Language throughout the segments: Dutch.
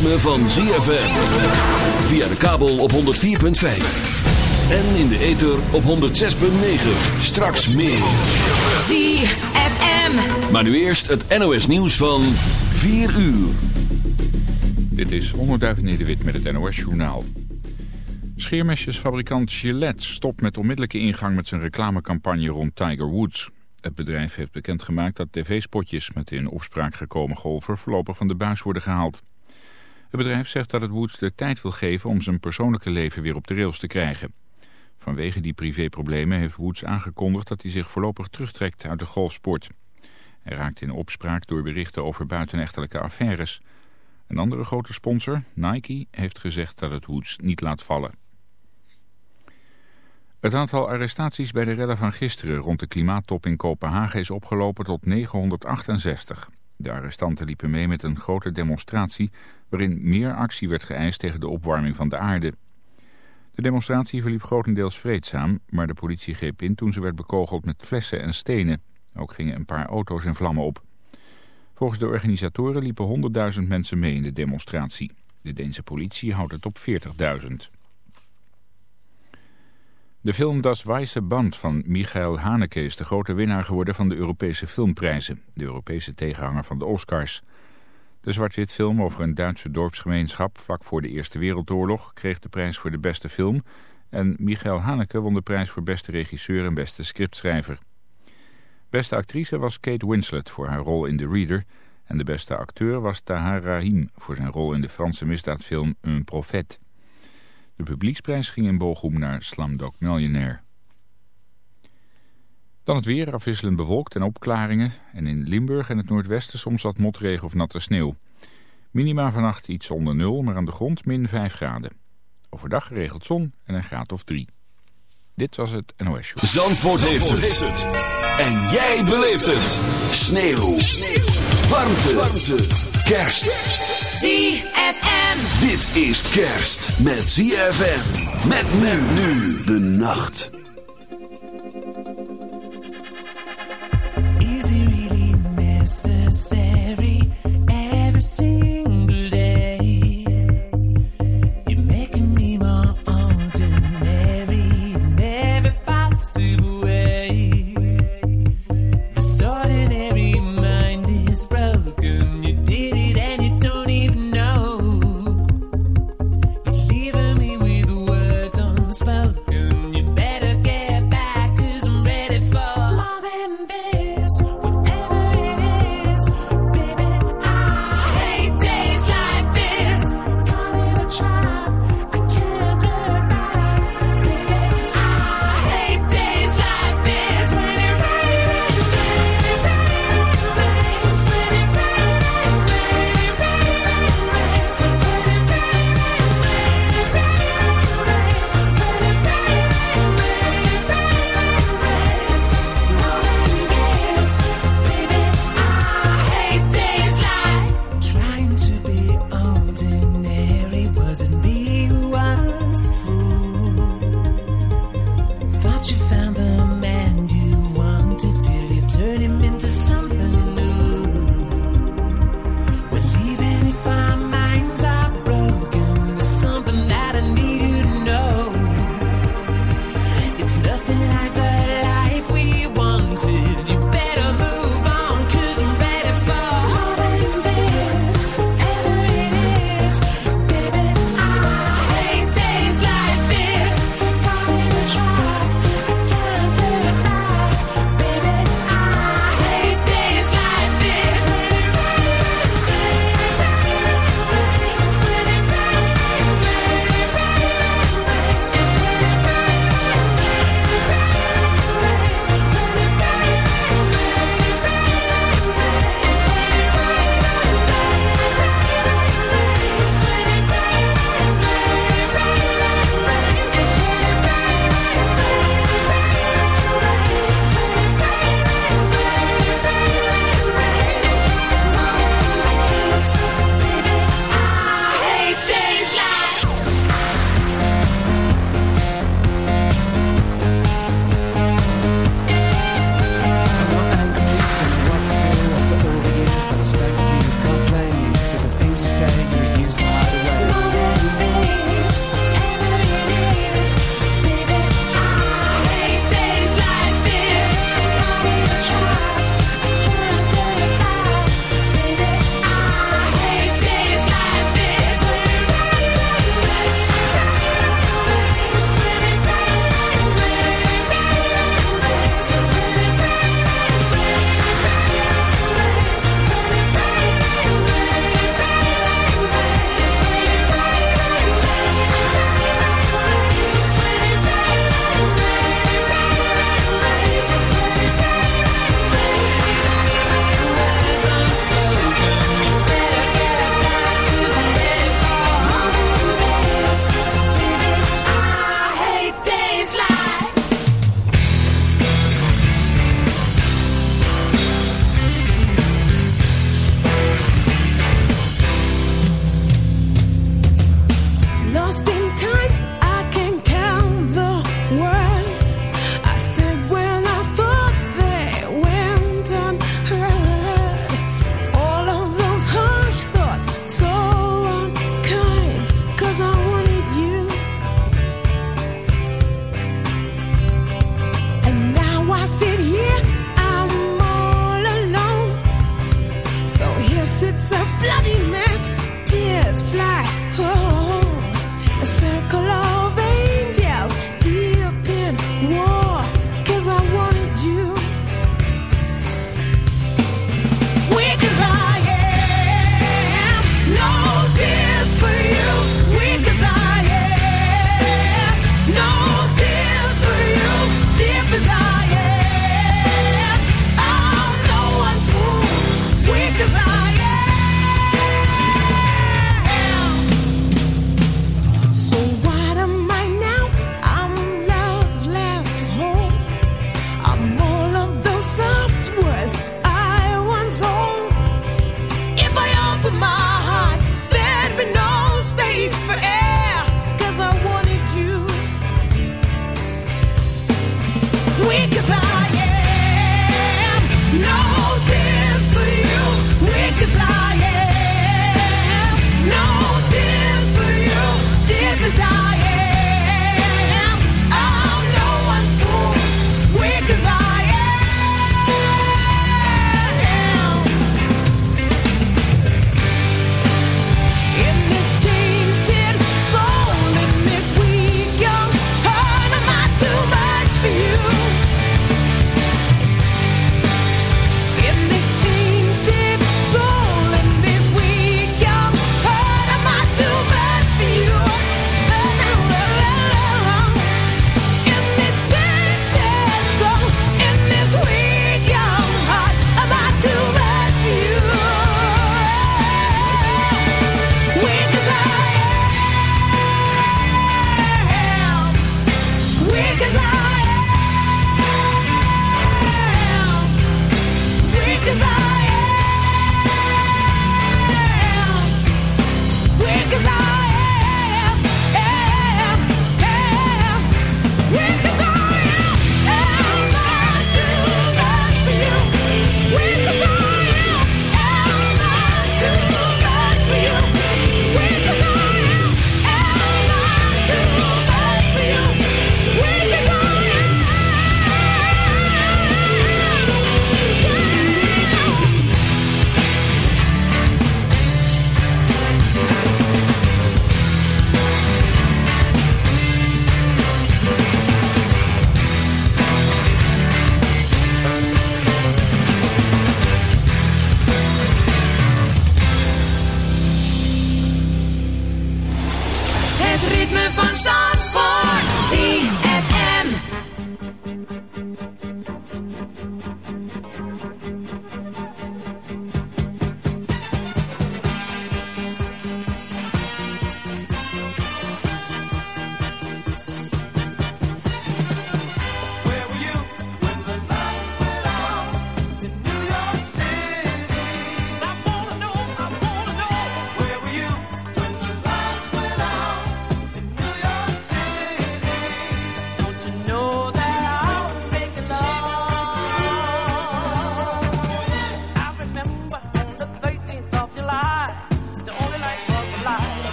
Ritme van ZFM. Via de kabel op 104.5. En in de ether op 106.9. Straks meer. ZFM. Maar nu eerst het NOS nieuws van 4 uur. Dit is Onderduif Nederwit met het NOS Journaal. Scheermesjesfabrikant Gillette stopt met onmiddellijke ingang met zijn reclamecampagne rond Tiger Woods. Het bedrijf heeft bekendgemaakt dat tv-spotjes met de in opspraak gekomen golfer voorlopig van de buis worden gehaald. Het bedrijf zegt dat het Woods de tijd wil geven om zijn persoonlijke leven weer op de rails te krijgen. Vanwege die privéproblemen heeft Woods aangekondigd dat hij zich voorlopig terugtrekt uit de golfsport. Hij raakt in opspraak door berichten over buitenechtelijke affaires. Een andere grote sponsor, Nike, heeft gezegd dat het Woods niet laat vallen. Het aantal arrestaties bij de redden van gisteren rond de klimaattop in Kopenhagen is opgelopen tot 968. De arrestanten liepen mee met een grote demonstratie waarin meer actie werd geëist tegen de opwarming van de aarde. De demonstratie verliep grotendeels vreedzaam, maar de politie greep in toen ze werd bekogeld met flessen en stenen. Ook gingen een paar auto's in vlammen op. Volgens de organisatoren liepen 100.000 mensen mee in de demonstratie. De Deense politie houdt het op 40.000. De film Das Weiße Band van Michael Haneke is de grote winnaar geworden van de Europese filmprijzen, de Europese tegenhanger van de Oscars. De zwart-wit film over een Duitse dorpsgemeenschap vlak voor de Eerste Wereldoorlog kreeg de prijs voor de beste film en Michael Haneke won de prijs voor beste regisseur en beste scriptschrijver. Beste actrice was Kate Winslet voor haar rol in The Reader en de beste acteur was Tahar Rahim voor zijn rol in de Franse misdaadfilm Un Prophète. De publieksprijs ging in Bochum naar Slumdog Millionaire. Dan het weer, afwisselend bewolkt en opklaringen. En in Limburg en het noordwesten soms wat motregen of natte sneeuw. Minima vannacht iets onder nul, maar aan de grond min 5 graden. Overdag geregeld zon en een graad of 3. Dit was het NOS Show. Zandvoort, heeft, het. En jij beleeft het. Sneeuw. Warmte. Warmte. Kerst. ZFM. Dit is kerst met ZFM. Met men nu de nacht. Necessary. Every single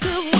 to